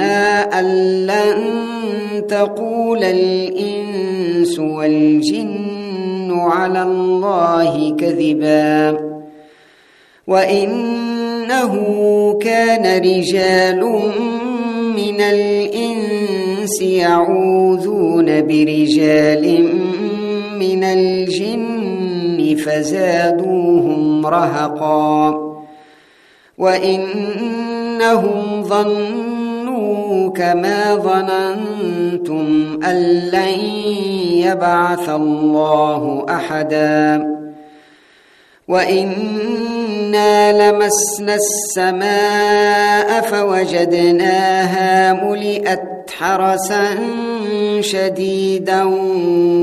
أن لن تقول الإنس والجن على الله كذبا وإنه كان رجال من الإنس يعوذون برجال من الجن فزادوهم رهقا وإنهم ظنوا كما ظننتم ان لن يبعث الله احدا وانا لمسنا السماء فوجدناها ملئت حرسا شديدا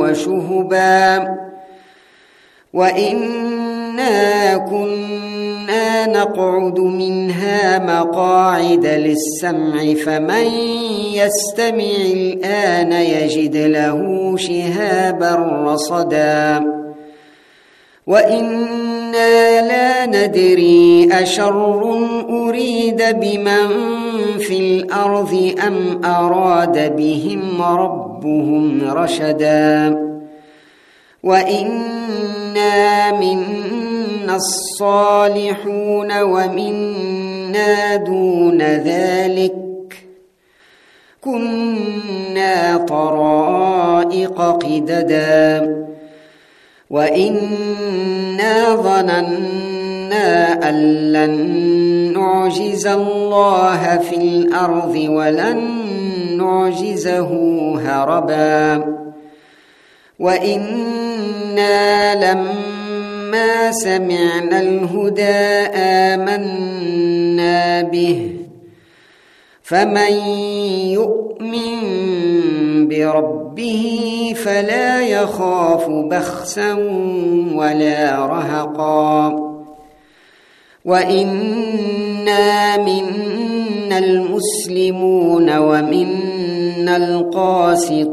وشهبا وانا كنا نقعد منها مقاعد للسمع فمن يستمع الان يجد له شهابا رصدا وأنا لا ندري اشر اريد بمن في الأرض ام اراد بهم ربهم رشدا وانا منا الصالحون ومنا دون ذلك كنا طرائق قددا وانا ظننا ان لن نعجز الله في الأرض ولن نعجزه هربا وأنا لما سمعنا الهدى امنا به فمن يؤمن بربه فلا يخاف بخسا ولا رهقا وانا منا المسلمون ومنا القاسطون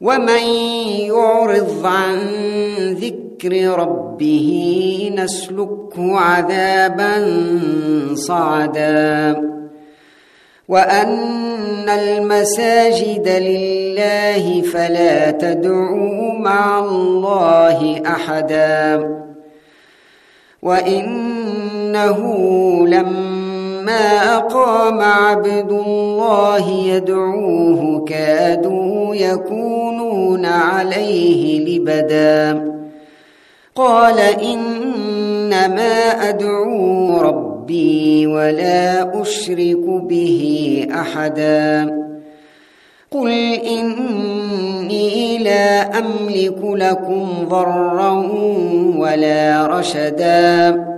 ومن يعرض عن ذكر ربه نسلكه عذابا صعدا. وأن المساجد لله فلا تدعوا مع الله أحدا. وإنه لما قام عبد الله يدعوه كادوا يكونون عليه لبدا قال انما ادعو ربي ولا اشرك به احدا قل اني لا املك لكم ضرا ولا رشدا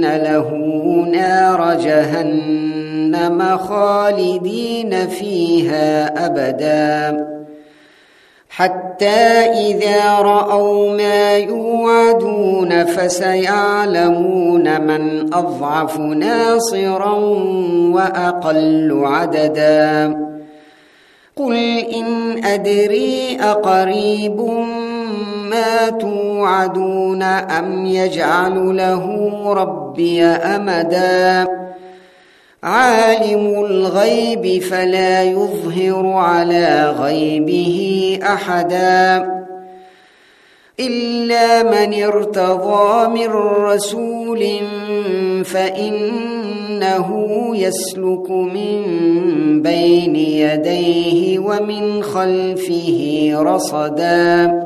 له نار جهنم خالدين فيها أبداً حتى إذا رأوا ما يوعدون فسيعلمون من أضعف ناصرا وأقل عددا قل إن أدري أقريب توعدون أم يجعل له ربي أمداً؟ عالم الغيب فلا يظهر على غيبه أحدا. إلا من ارتضى من رسول فإنه يسلك من بين يديه ومن خلفه رصدا.